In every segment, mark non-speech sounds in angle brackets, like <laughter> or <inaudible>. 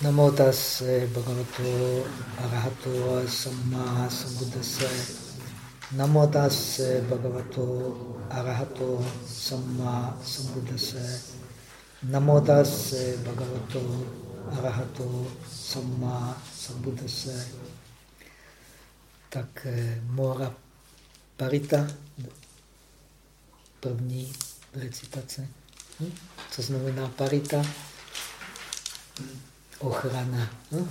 Namo tase bhagavato arahato samma sambuddhase. Namo tase bhagavato arahato samma sambuddhase. Namo tase bhagavato arahato samma sambuddhase. Tak eh, Mora Parita, první recitace. Hm? Co znamená parita? Ochrana. Hm?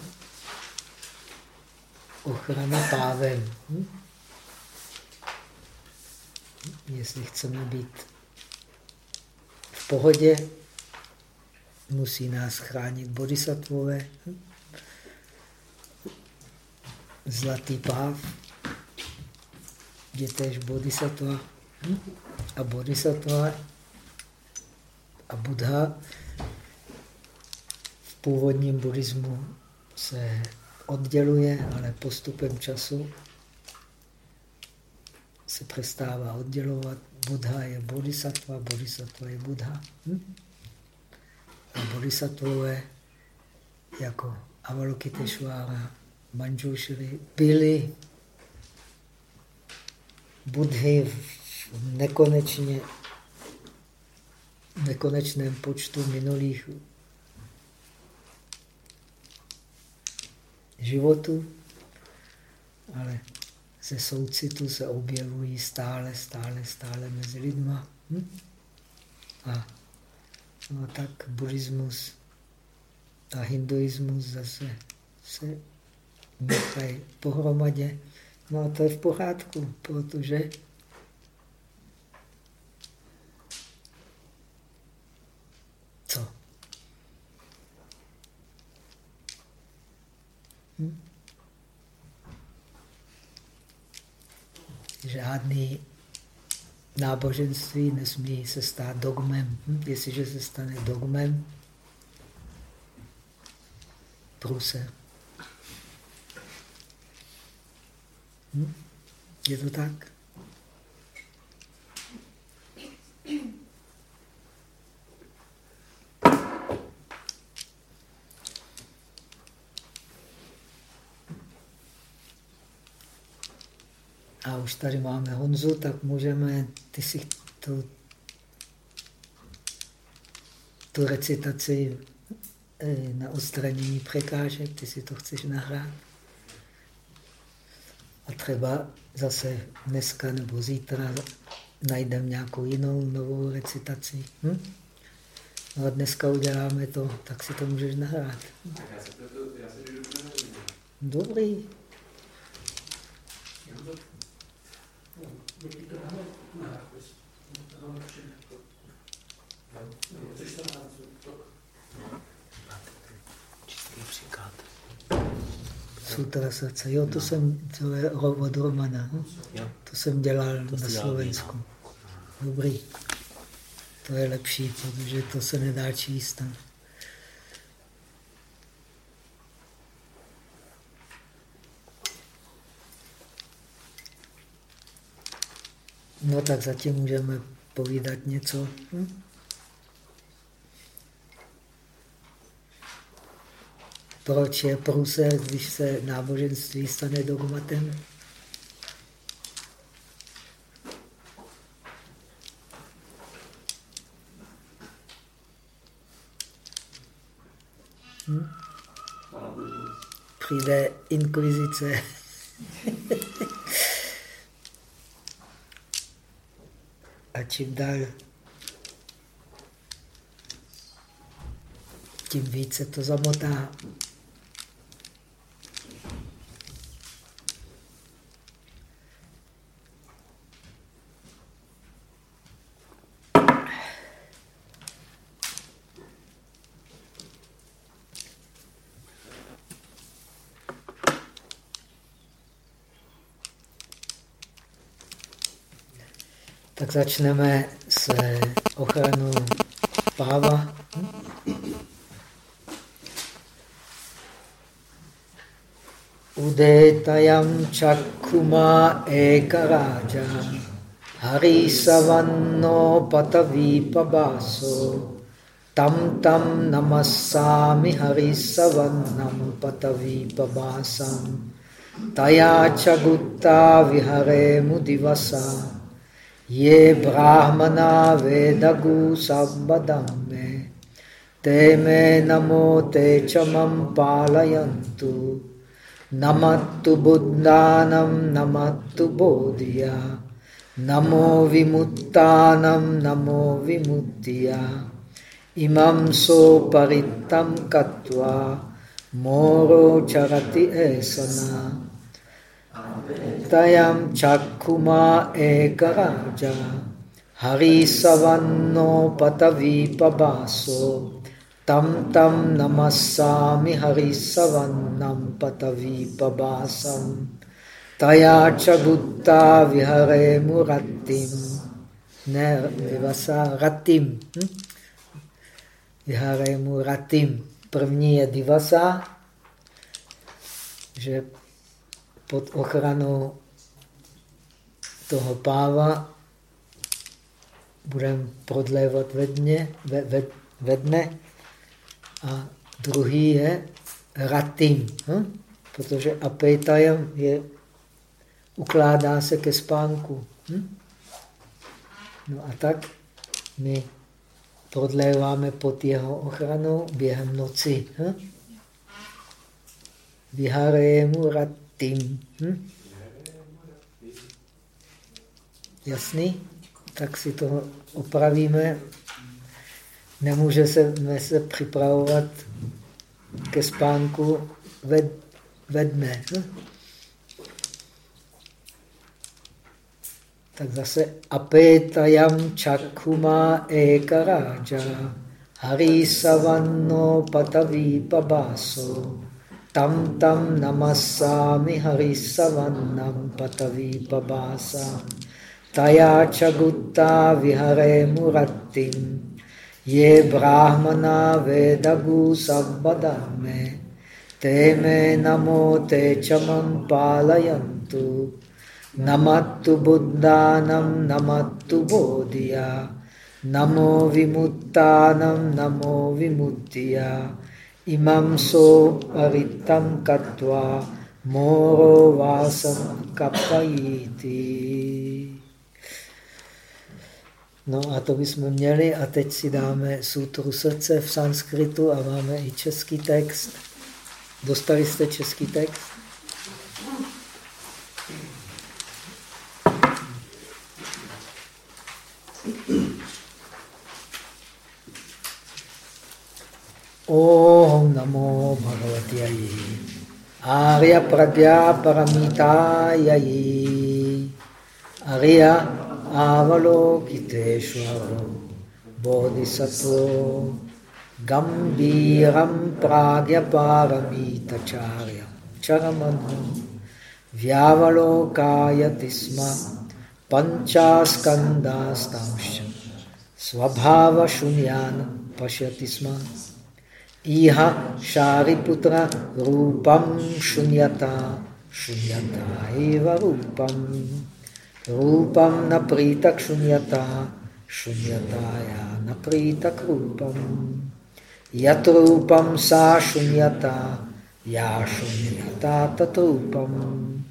Ochrana pávem. Hm? Jestli chceme být v pohodě, musí nás chránit bodhisattvové. Hm? Zlatý páv je tež bodhisattva. Hm? A bodhisattva a Buddha původním buddhismu se odděluje, ale postupem času se přestává oddělovat. Buddha je bodhisattva, bodhisattva je Buddha. Hm? A bodhisattvové jako Avalokiteshvara, Manjushri byli Budhy v nekonečně, nekonečném počtu minulých životu, ale ze soucitu se objevují stále, stále, stále mezi lidma. Hm? A no, tak buddhismus a hinduismus zase se nechají pohromadě. No a to je v pořádku, protože Žádný náboženství nesmí se stát dogmem. Hm? Jestliže se stane dogmem, průse. Hm? Je to tak? a už tady máme Honzu, tak můžeme, ty si tu, tu recitaci eh, na odstranění překážek, ty si to chceš nahrát. A třeba zase dneska nebo zítra najdeme nějakou jinou novou recitaci. Hm? No a dneska uděláme to, tak si to můžeš nahrát. Dobrý. Sutra srdce. Jo, to jsem, to je od Romana. Hm? To jsem dělal to na Slovensku. Dobrý. To je lepší, protože to se nedá číst. No tak zatím můžeme povídat něco. Hm? Proč je průser, když se náboženství stane dogmatem? Hm? Přijde inkvizice. <laughs> A čím dál, tím více to zamotá. Tak začneme s ochranou páva. Udetayam chakuma ekaraja harisavanno patavipabaso tam tam namassami harisavannam patavipabasam tayacha gutta vihare mudivasa ye brahmana vedagu sabbadamme te me namo te chamam palayantu namattu buddhanam namattu bodhiya namo vimuttanam namo vimuttiya imam so parittam katva moro charati esana chakkuma ekaraja harisavanno patavi pabaso. Tam tam namassami harisavannam patavi pabasam. Taya chagutta vihare muratim ne vivasa ratim hm? Vyharajemu ratim. První je divasa, že pod ochranou toho páva budeme prodlévat ve dne, ve, ve, ve dne. A druhý je ratim, hm? protože apetajem je, ukládá se ke spánku. Hm? No a tak my prodléváme pod jeho ochranou během noci. Hm? Vyharejemu ratim. Hm? Jasný? Tak si to opravíme. Nemůže se, se připravovat ke spánku ve, ve dne. Hm? tak zase apetayam chakuma ekaraja harisavanno patavi pabaso tam tam namassami harisavannam patavi pabasa taya chagutta vihare murattim ye brahmana vedagu sabbadame te me namo te chamam palayantu Namattu buddhanam namattu bodhiya. Namo vimuttanam namo vimuttiya. Imam so paritam katva moro vasam kapayiti. No a to bychom měli a teď si dáme sutru srdce v sanskritu a máme i český text. Dostali jste český text? Om Namo Bhagavati Arya Pradya Paramitayai Arya Avalokiteshvaro Bodhisattva Gambiram Pragya Paramitacharya Charamanu Vyavalokayati Sma Panchaskandastamsha Svabhava Shunyana Pashyati Sma Iha Shariputra Rupam Shunyata. Shunyata Eva Rupam. Rupam Napritak Shunyata. Shunyataya Napritak Rupam. Yat Rupam Sa Shunyata. Ya Shunyata Tatrupam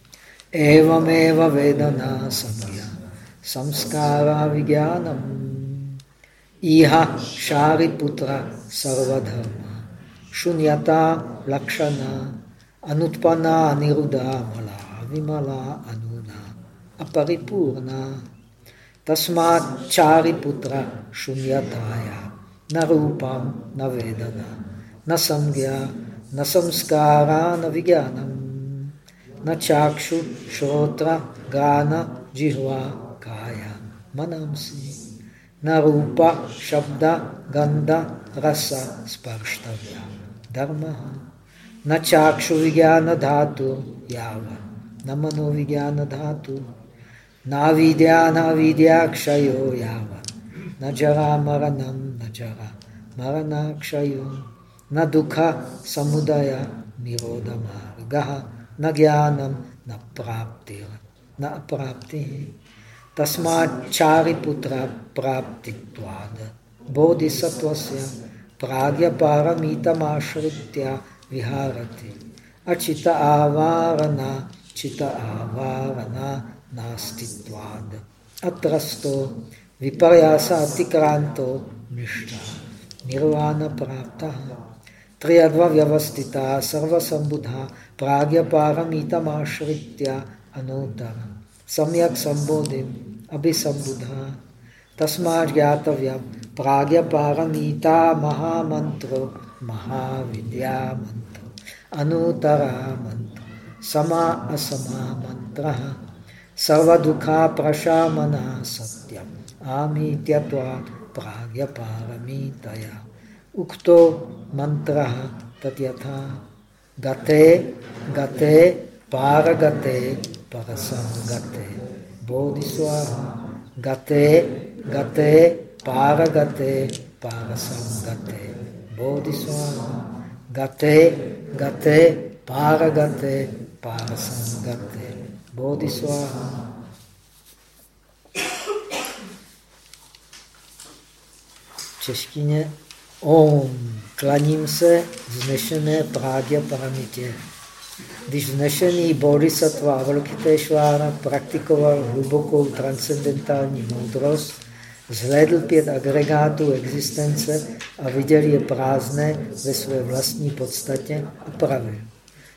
Evameva Vedana Samya. Samskara Vigyanam Iha Shariputra Sarvadharma shunyata lakshana anutpana aniruddha mala vimala anuna aparipurna tasmat chariputra shunyataya na rupam na vedana na samgya na samskara na vigyanam na chakshu shrotra gana jihva kaya manamsi na rupa shabda ganda rasa sparshtavya धर्म। न चाक्षु विज्ञान धातु याव। न मनो विज्ञान धातु। न विद्या न विद्या क्षयो याव। न जरा मरणम न जरा मरणाक्षयो। न दुख, समुदय, निरोध मार्ग। न ज्ञानम न प्राप्ति। न अप्राप्ति। तस्माचारिपुत्र प्राप्ति बोधिसत्व से प्राग्यपारमितमाश्रित्य विहारति। अचित आवारणा, चित आवारणा नास्तित्वाद अत्रस्तो विपर्यास अतिक्रांतो निष्ठा निर्वाण प्राप्त त्र्यध्वव्यवस्थिता सर्वसम्बुधा प्राज्ञपारमितमाश्रित्य अनूतर सम्यक सम्बोधिम् अभिसम्बुधा। तस्मात् ज्ञातव्यम् प्राज्ञपारमीता महामंत्रो महाविद्या मंत्र अनुतरा मंत्र समा असमा मंत्र सर्वदुखा प्रशामना सत्यम प्राग्य प्राज्ञपारमीतया उक्तो मंत्र तथा गते गते, पारगते परसं गते बोधिस्वाहा। गते गते Ukto mantra tatyatha. Gate, gate, paragate, parasangate. Bodhiswaha. Gate, gate, paragate, parasangate. Bodhiswaha. Gate, gate, paragate, parasangate. Bodhiswaha. V češtině Om, klaním se vznešené prágě paramitě. Když vznešený bodhisattva Avalokiteshvara praktikoval hlubokou transcendentální moudrost, zhlédl pět agregátů existence a viděl je prázdné ve své vlastní podstatě a pravil.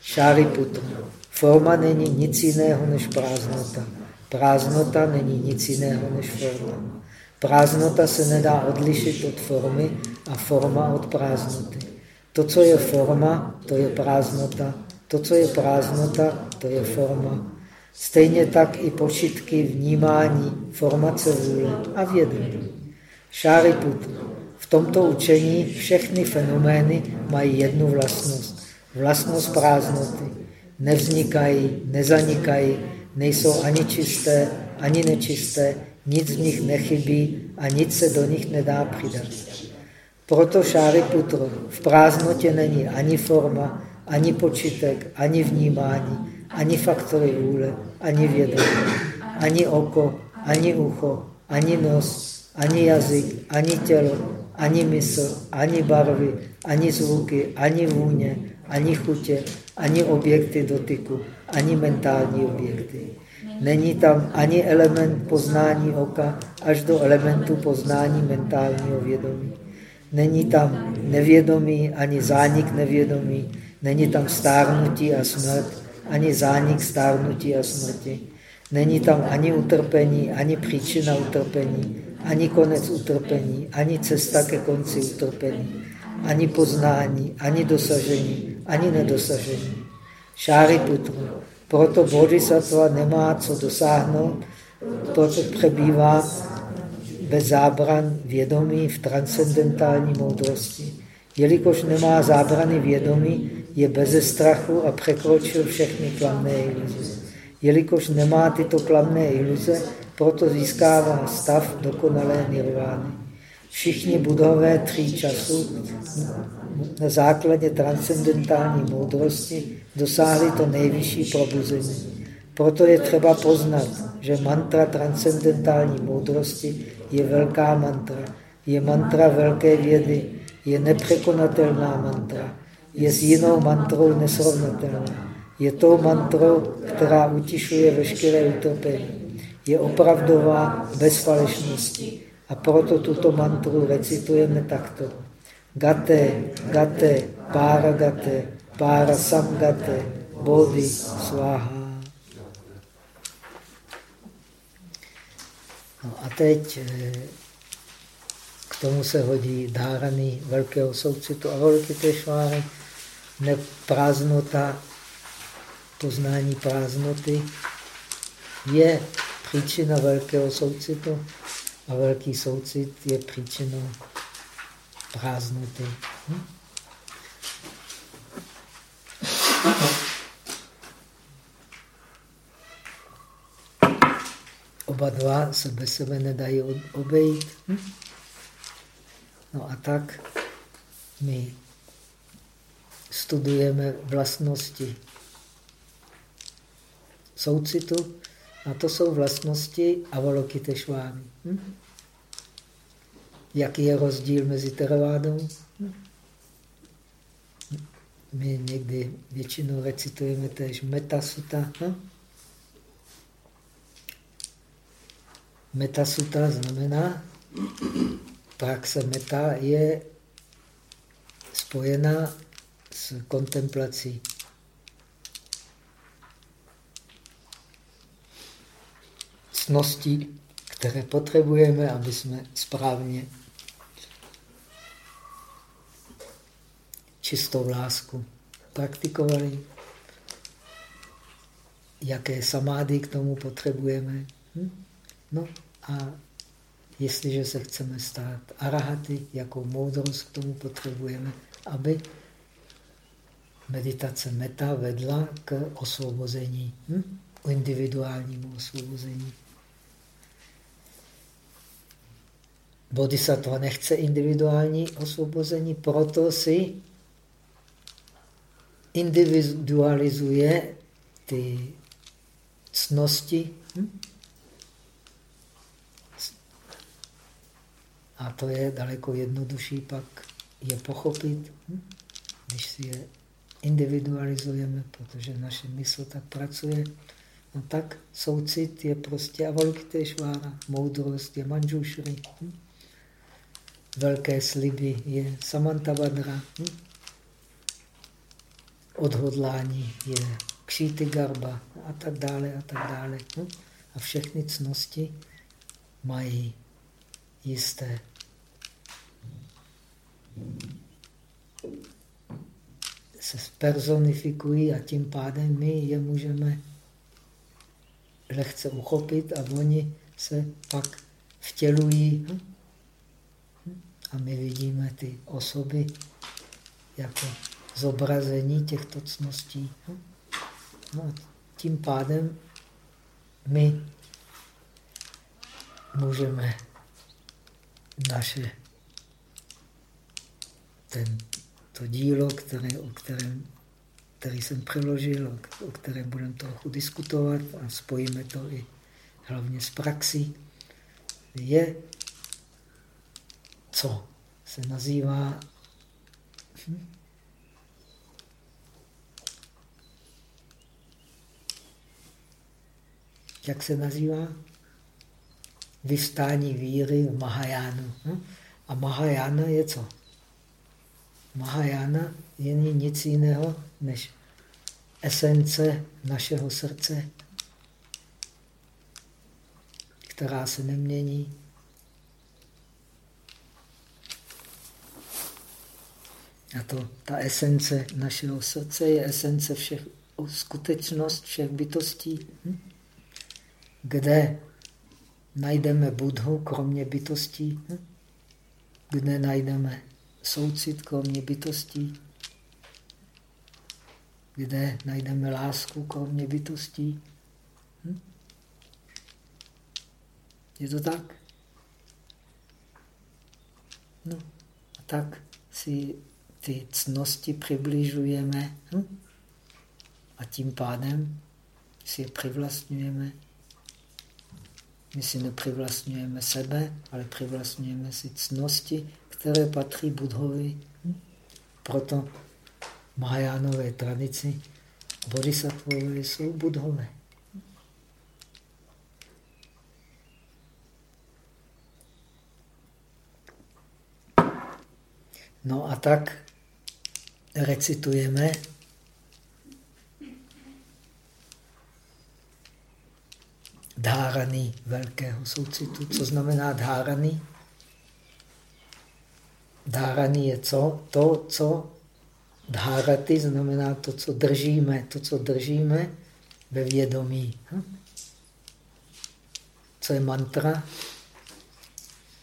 Šáriputra. Forma není nic jiného než prázdnota. Prázdnota není nic jiného než forma. Prázdnota se nedá odlišit od formy a forma od prázdnoty. To, co je forma, to je prázdnota. To, co je prázdnota, to je forma. Stejně tak i počitky vnímání, formace vůle a vědomí. Šáriputra. V tomto učení všechny fenomény mají jednu vlastnost. Vlastnost prázdnoty. Nevznikají, nezanikají, nejsou ani čisté, ani nečisté, nic v nich nechybí a nic se do nich nedá přidat. Proto Šáriputro v prázdnotě není ani forma, ani počítek, ani vnímání, ani faktory vůle, ani vědomí, ani oko, ani ucho, ani nos, ani jazyk, ani tělo, ani mysl, ani barvy, ani zvuky, ani vůně, ani chutě, ani objekty dotyku, ani mentální objekty. Není tam ani element poznání oka, až do elementu poznání mentálního vědomí. Není tam nevědomí, ani zánik nevědomí, není tam stárnutí a smrt, ani zánik stárnutí a smrti. Není tam ani utrpení, ani příčina utrpení, ani konec utrpení, ani cesta ke konci utrpení, ani poznání, ani dosažení, ani nedosažení. Šáry putru. Proto bodhisattva nemá co dosáhnout, proto přebývá bez zábran vědomí v transcendentální moudrosti. Jelikož nemá zábrany vědomí, je bez strachu a překročil všechny klamné iluze. Jelikož nemá tyto klamné iluze, proto získává stav dokonalé nirvány. Všichni budové tří času na základě transcendentální moudrosti dosáhli to nejvyšší probuzení. Proto je třeba poznat, že mantra transcendentální moudrosti je velká mantra, je mantra velké vědy, je nepřekonatelná mantra, je s jinou mantrou nesrovnatelná. Je tou mantrou, která utišuje veškeré utrpení. Je opravdová bez falešnosti. A proto tuto mantru recitujeme takto. Gate, gate, para gate, para samgate, bodhi, svaha. No a teď eh, k tomu se hodí dáraný velkého soucitu a velký tešváry, neprázdnota, poznání prázdnoty je příčina velkého soucitu a velký soucit je příčinou prázdnoty. Hm? Oba dva se bez sebe nedají obejít. Hm? No a tak my studujeme vlastnosti soucitu a to jsou vlastnosti Avalokiteshváry. Hm? Jaký je rozdíl mezi teravádou? My někdy většinou recitujeme též metasuta. Hm? Metasuta znamená, praxe meta je spojena s kontemplací. Cností, které potřebujeme, aby jsme správně čistou lásku praktikovali. Jaké samády k tomu potřebujeme. Hm? No a jestliže se chceme stát arahaty, jakou moudrost k tomu potřebujeme, aby meditace meta vedla k osvobození, hm? individuálnímu osvobození. Bodhisattva nechce individuální osvobození, proto si individualizuje ty cnosti, hm? A to je daleko jednodušší pak je pochopit, hm? když si je individualizujeme, protože naše mysl tak pracuje, no tak soucit je prostě avalokiteshvára, moudrost je manžušry, hm? velké sliby je samantavadra, hm? odhodlání je kšíty garba a tak dále a tak dále. Hm? A všechny cnosti mají jisté se personifikují a tím pádem my je můžeme lehce uchopit a oni se pak vtělují a my vidíme ty osoby jako zobrazení těchto cností. No, tím pádem my můžeme naše ten, to dílo, které, o kterém, který jsem přeložil, o kterém budeme trochu diskutovat a spojíme to i hlavně s praxí, je, co se nazývá hm, jak se nazývá? Vystání víry v Mahajánu. Hm? A Mahajána je co? Mahajana je nic jiného než esence našeho srdce, která se nemění. A to, ta esence našeho srdce je esence všech, skutečnost všech bytostí. Hm? Kde najdeme Budhu, kromě bytostí? Hm? Kde najdeme soucit kromě bytostí, kde najdeme lásku kromě bytostí. Hm? Je to tak? No, a tak si ty cnosti přibližujeme hm? a tím pádem si je přivlastňujeme. My si nepřivlastňujeme sebe, ale přivlastňujeme si cnosti, které patří Budhovi. Proto Mahajánové tradici bodhisattvové jsou Budhové. No a tak recitujeme dhárany velkého soucitu. Co znamená dhárany? Dhárany je co? To, co dháraty znamená to, co držíme, to, co držíme ve vědomí. Hm? Co je mantra?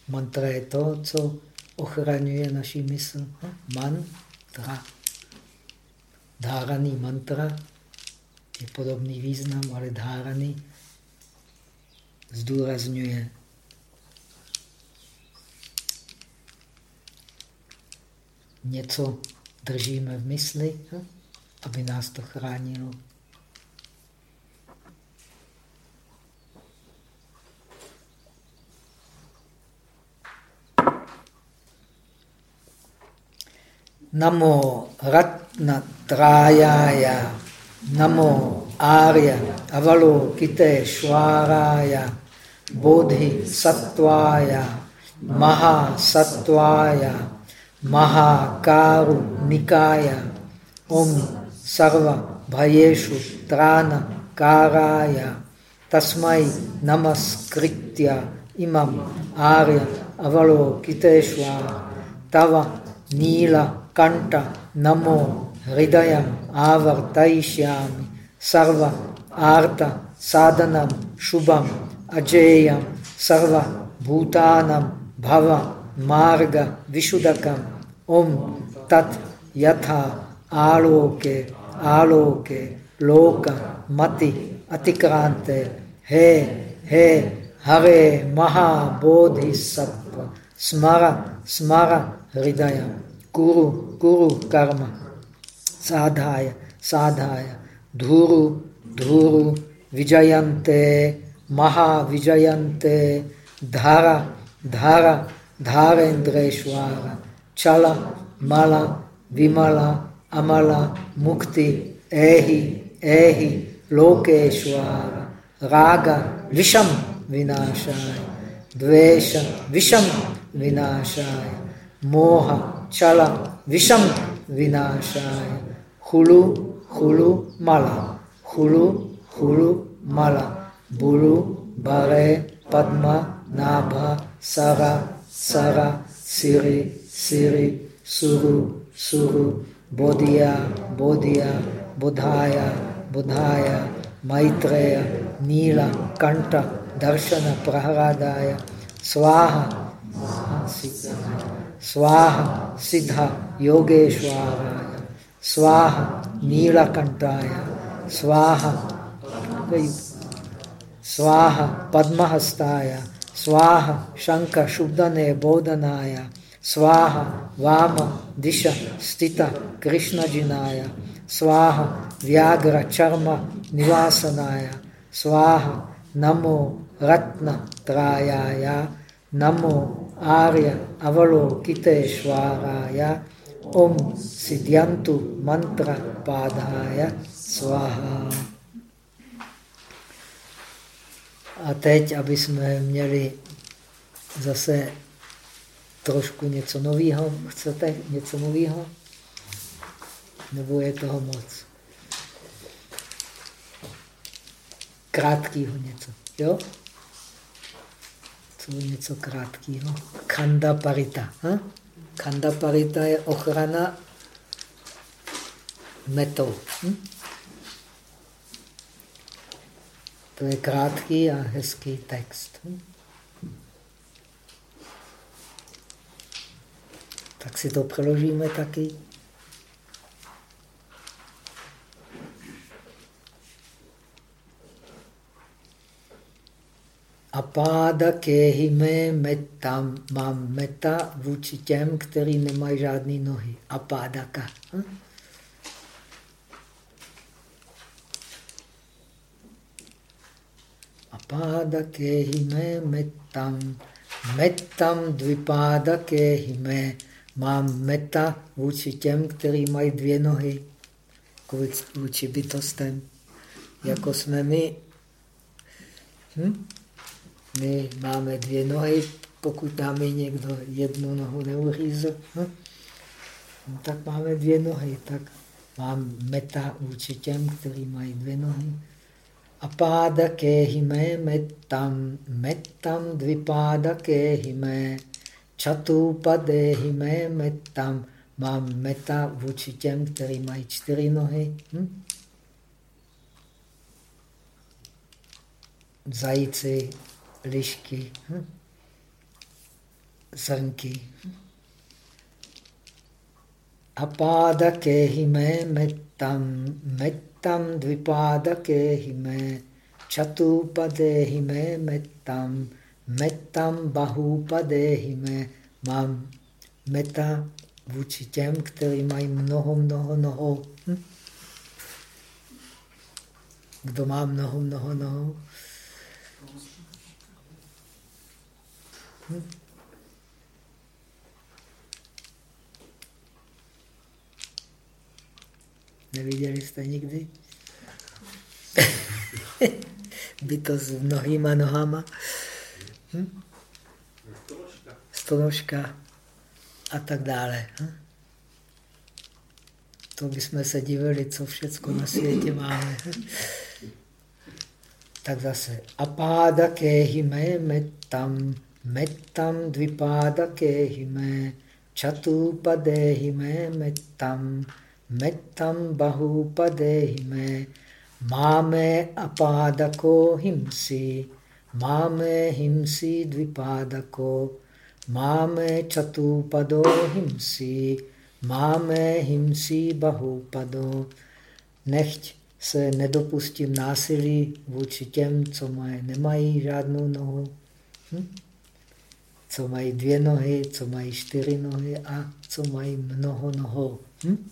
Mantra je to, co ochraňuje naši mysl. Hm? Mantra. Dháraný mantra je podobný význam, ale dháraný zdůrazňuje něco držíme v mysli, hm, aby nás to chránilo. Namo Ratnatrájája, Namo Arya Avalokiteshwaraya, Bodhi Sattvaya, Maha Sattvaya, Maha Karu Nikaya, Om Sarva Bhayeshu Trana Karaya, Tasmai Namaskritya Imam Arya Avalokiteshwara, Tava Nila Kanta Namo सर्व आर्त साधनम शुभम अजेयम सर्व भूतानम भव मार्ग विशुदकम ओम तत् यथा आलोके आलोके लोक मति अतिक्रांत हे हे हरे महाबोधि सत्व स्मर स्मर हृदय कुरु कुरु कर्म साधाय साधाय धूरु धूरु, विजयन्ते, महाविजयन्ते, धारा धारा धारेन्द्रेश्वर चल, मल, विमल, अमल, मुक्ति, एहि एहि लोकेश्वर राग, विषम, विनाशाय, द्वेष, विषम, विनाशाय, मोह छल विषम, विनाशाय, हुलु visham vinashaya hulu hulu mala hulu hulu mala bulu bare padma nabha sara sara siri siri suru suru bodhiya bodhiya budhaya budhaya maitreya nila kanta darshana praharadaya swaha स्वाहा सिद्धा योगेश्वराय स्वाहा नीलकंठाय स्वाहा। स्वाहा पद्महस्ताय। स्वाहा शंख शुद्धने बोधनाय। स्वाहा वाम दिश स्थित कृष्णजिनाय। स्वाहा व्याघ्र चर्म निवासनाय। स्वाहा नमो रत्न त्रायाय नमो आर्य Avalokiteshvaraya Om Siddhyantu Mantra Padhaya Svaha. A teď, aby jsme měli zase trošku něco nového. Chcete něco nového? Nebo je toho moc? Krátkýho něco, jo? co něco krátkého. Kanda parita. Ha? Kanda parita je ochrana metou. Hm? To je krátký a hezký text. Hm? Tak si to přeložíme taky. Apáda kehime metam. Mám meta vůči těm, který nemají žádné nohy. Apádaka. Hm? Apáda kehime metam. Metam dvipáda kehime. Mám meta vůči těm, který mají dvě nohy. Vůči bytostem. Jako jsme my. Hm? My máme dvě nohy, pokud nám někdo jednu nohu neuřízl, hm? no, tak máme dvě nohy. Tak mám meta vůči těm, kteří mají dvě nohy. A páda kehime metam, metam dvipáda kehime, čatupadehime metam, mám meta vůči těm, kteří mají čtyři nohy. Hm? Zajíci lišky, hm? zrnky. Apáda kehime metam, metam dvipáda kehime, čatupadehime metam, metam bahúpadehime, mám meta vůči těm, kteří mají mnoho, mnoho nohou. Hm? Kdo má mnoho, mnoho Neviděli jste nikdy? <laughs> Bytost s mnohýma nohama. Hm? Stonožka a tak dále. Hm? To bychom se divili, co všecko na světě máme. Hm? Tak zase apáda kéhime metam, kéhime, čatupadéhime metam, metam bahupadéhime, máme apádako himsi, máme himsi dvipádako, máme čatupado himsi, máme himsi bahupado, nechť se nedopustím násilí vůči těm, co mají, nemají žádnou nohu, hm? Co mají dvě nohy, co mají čtyři nohy a co mají mnoho nohou. Hm?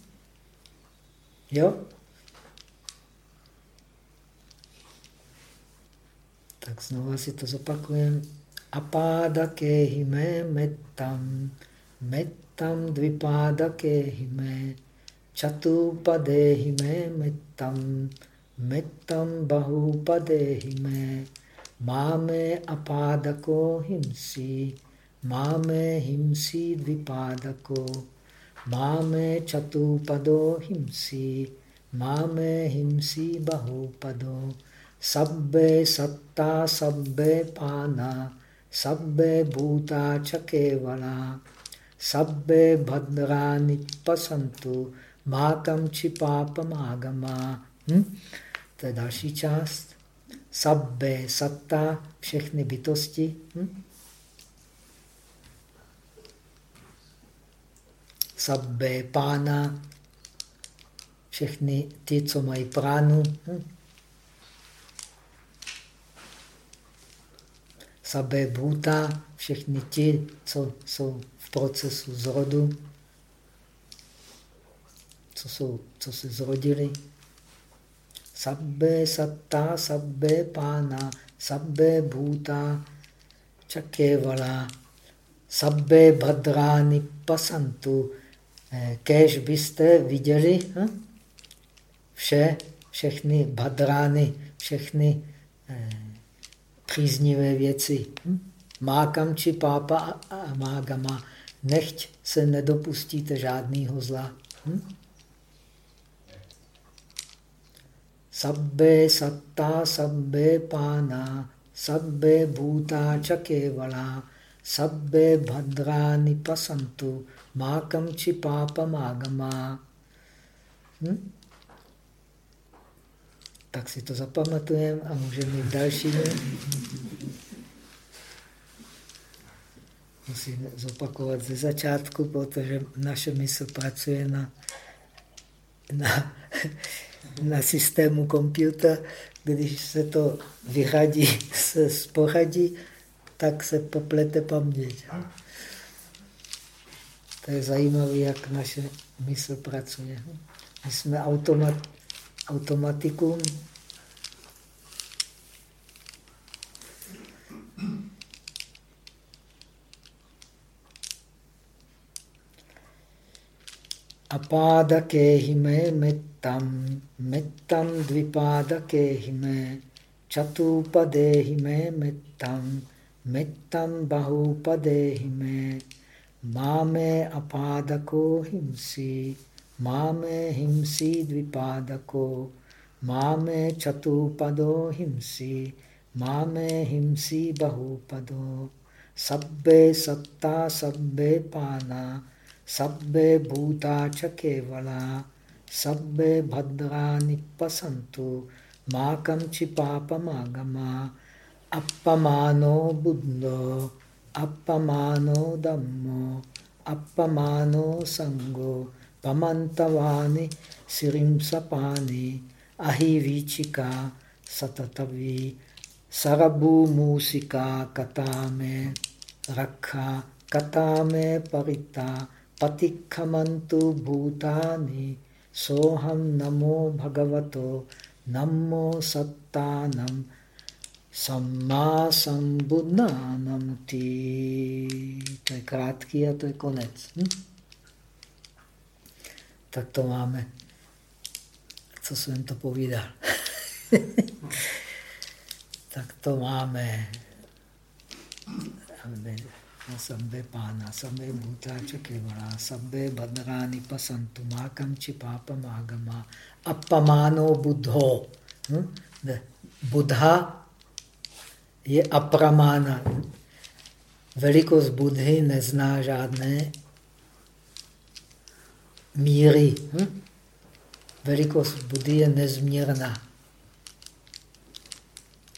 Jo? Tak znovu si to zopakujeme. Apáda kehime metam, metam dvipáda kehime, chatupadehime metam, metam bahupadehime, máme apádako himsi, máme himsi dvipádako, máme čatupado himsi, máme himsi bahupado, sabbe satta sabbe pána, sabbe bhuta chakevala, sabbe bhadrani pasantu, mákam či pápam agama. Hm? To je další část. Sabbe satta, všechny bytosti. Hm? Sabbe pána, všechny ty, co mají pránu. Hm? Sabé bhuta, všechny ti, co jsou v procesu zrodu, co, jsou, co se zrodili. Sabbe satta, sabbe pána, sabbe bhuta, čakevala, sabbe bhadrány pasantu. Eh, kéž byste viděli hm? vše, všechny bhadrány, všechny eh, příznivé věci. Hm? Mákam či pápa a mágama. Nechť se nedopustíte žádného zla. Hm? Sabbe satta, sabbe pána, sabbe bhuta chakevala, sabbe bhadrani pasantu, mákam či pápa mágama. Hm? tak si to zapamatujeme a můžeme jít další. Musíme zopakovat ze začátku, protože naše mysl pracuje na, na, na systému počítače. Když se to vyhradí z pořadí, tak se poplete paměť. To je zajímavé, jak naše mysl pracuje. My jsme automat, automatikum. Apáda kehime mettam, mettam dvipáda kehime, čatupadehime mettam, mettam bahupadehime, máme apádako himsi, máme himsi dvipádako, máme čatupado himsi, máme himsi bahupado, sabbe satta sabbe pána, sabbe bhuta chakevala, sabbe bhadrani pasantu, makam chi papamagama, appamano buddho, appamano dhammo, appamano sango, pamantavani sirimsapani ahivichika satatavi sarabu musika katame rakha katame parita patikhamantu bhutani soham namo bhagavato namo sattanam samma sambudnanam ti. To je krátký a to je konec. Hm? tak to máme co jsem to povídal. <laughs> tak to máme. Sambe pána, sambe bhutáča kevala, sambe badrány pasantu, mákam či pápa mágama, apamáno budho. Hm? Buddha je apramána. Velikost Budhy nezná žádné míry. Hm? Velikost Budhy je nezměrná.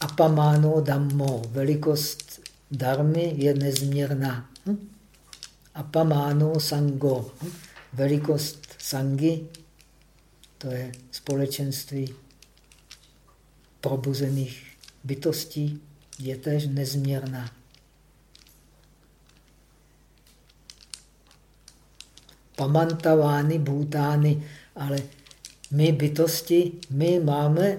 Apamáno dammo, velikost darmy je nezměrná. Hm? Apamáno sango, hm? velikost sangy, to je společenství probuzených bytostí, je tež nezměrná. Pamantavány, bhutány, ale my bytosti, my máme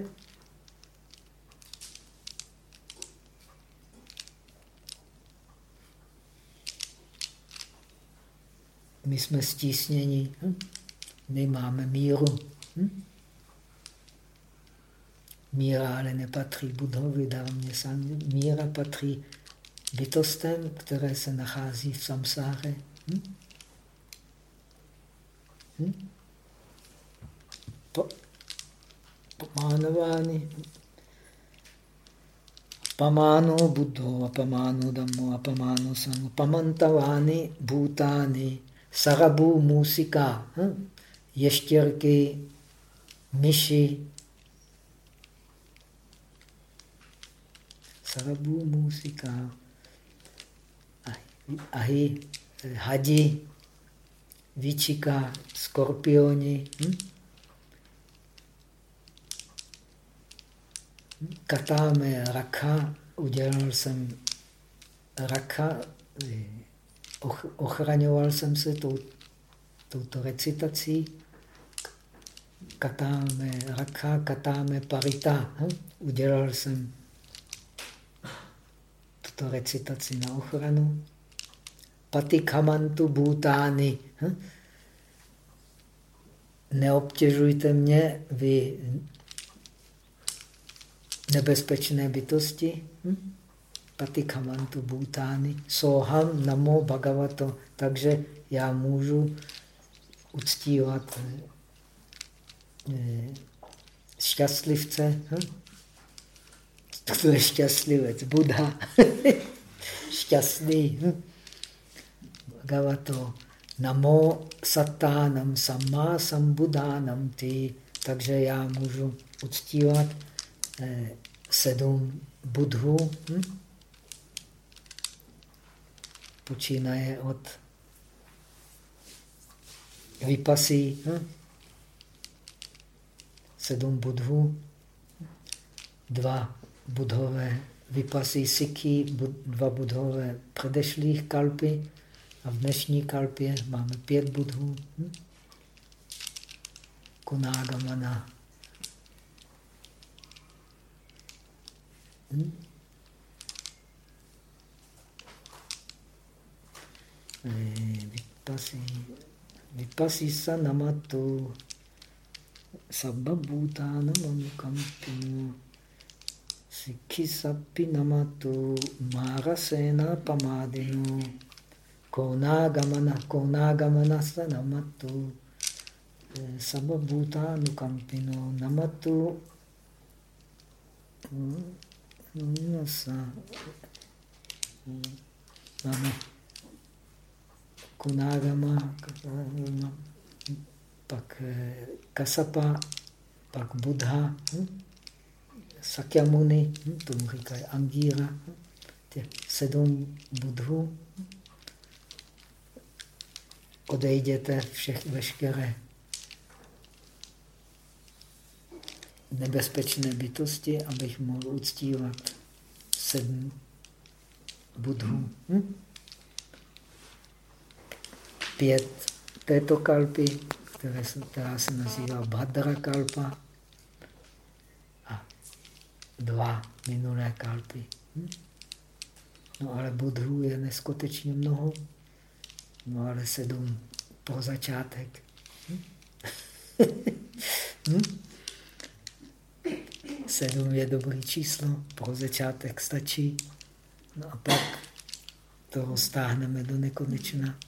my jsme stísněni, hm? my máme míru. Hm? Míra ale nepatří Budhovi, dávně sám. Míra patří bytostem, které se nachází v samsáře. Hm? Hm? Po, pománovány. Pamáno Budho, apamáno Dhammo, apamáno Sango, pamantavány bhutány, sarabu musika, hm? ještěrky, myši, sarabu musika, ahy, hadi, výčika, skorpioni, hm? katáme raka, udělal jsem raka, ochraňoval jsem se tou, touto recitací. Katáme raka, katáme parita. Hm? Udělal jsem tuto recitaci na ochranu. Patikamantu bhutány. Hm? Neobtěžujte mě, vy nebezpečné bytosti. Hm? Patikamantu bhutány. Soham namo bhagavato. Takže já můžu uctívat eh, šťastlivce. Hm? To je šťastlivec, Buddha. <laughs> Šťastný. Hm? Bhagavato. Namo satánam samma sambudánam ty. Takže já můžu uctívat eh, sedm budhů. Hm? Počínaje od vypasí hm? sedm budhů, dva budhové vypasí siky, dva budhové předešlých kalpy, a v dnešní kalpě máme pět budhů. Hm? Kunágamana. Hm? Vypasí, vypasí sa namatu sabba bhutánam sappi namatu marasena pamadinu. Konagamana, Konagamana namatu Sababhuta Nukampino namatu Nasa Máme Kunagama, pak Kasapa, pak Buddha, Sakyamuni, tomu říkají Angira, těch sedm budhů odejděte všech, veškeré nebezpečné bytosti, abych mohl uctívat sedm budhů. Hm? Pět této kalpy, které která se nazývá Bhadra kalpa dva minulé kalpy. Hm? No ale budhů je neskutečně mnoho. No ale sedm pro začátek. Hm? <laughs> hm? Sedm je dobrý číslo, pro začátek stačí. No a pak toho stáhneme do nekonečna.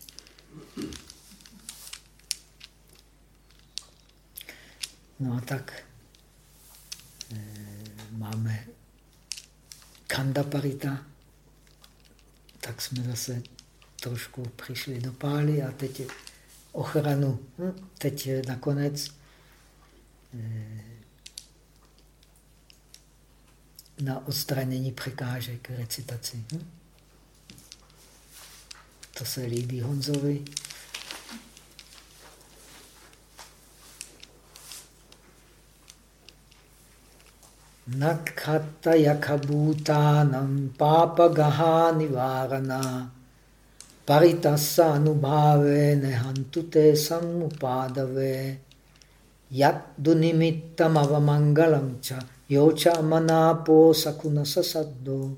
No a tak e, máme kanda parita, tak jsme zase trošku přišli do pály a teď ochranu. Hm? Teď nakonec e, na odstranění překážek recitaci. Hm? To se líbí Honzovi. Nakhatta yakhabhutanam papagaha nivarana paritassa anubhave nehantute samupadave yat dunimittam avamangalam cha yocha manapo sakuna sasaddo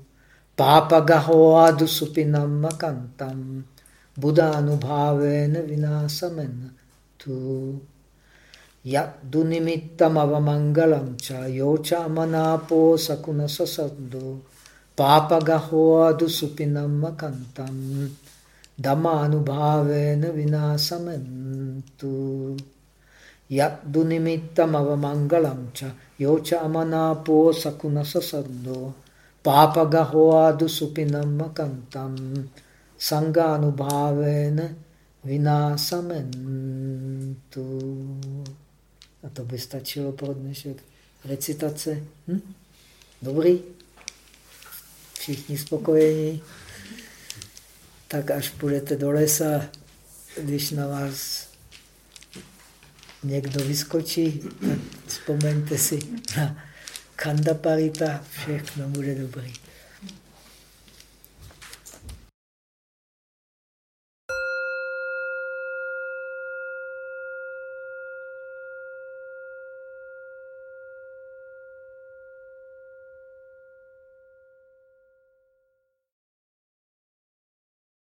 papagaho adusupinam makantam buddha ne vinasamen tu Yadunimittam avamangalam cha yocha manapo sakuna sasaddo papagaho adusupinam makantam dhamanubhavena vinasamentu Yadunimittam avamangalam cha yocha amanapo sakuna sasaddo papagaho adusupinam makantam sanganubhavena vinasamentu a to by stačilo pro dnešek. Recitace. Hm? Dobrý? Všichni spokojení? Tak až půjdete do lesa, když na vás někdo vyskočí, tak vzpomeňte si na kandaparita, všechno bude dobrý.